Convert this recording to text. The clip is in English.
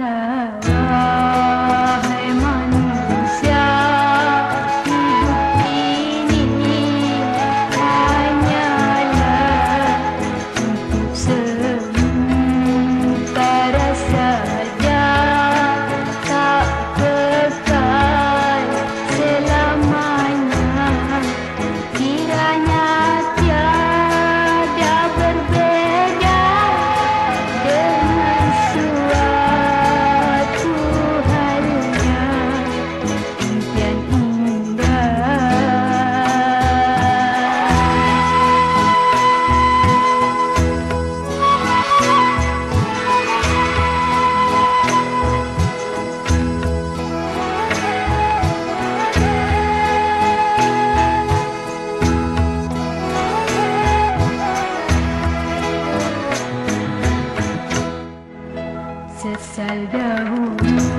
la से सलगहूँ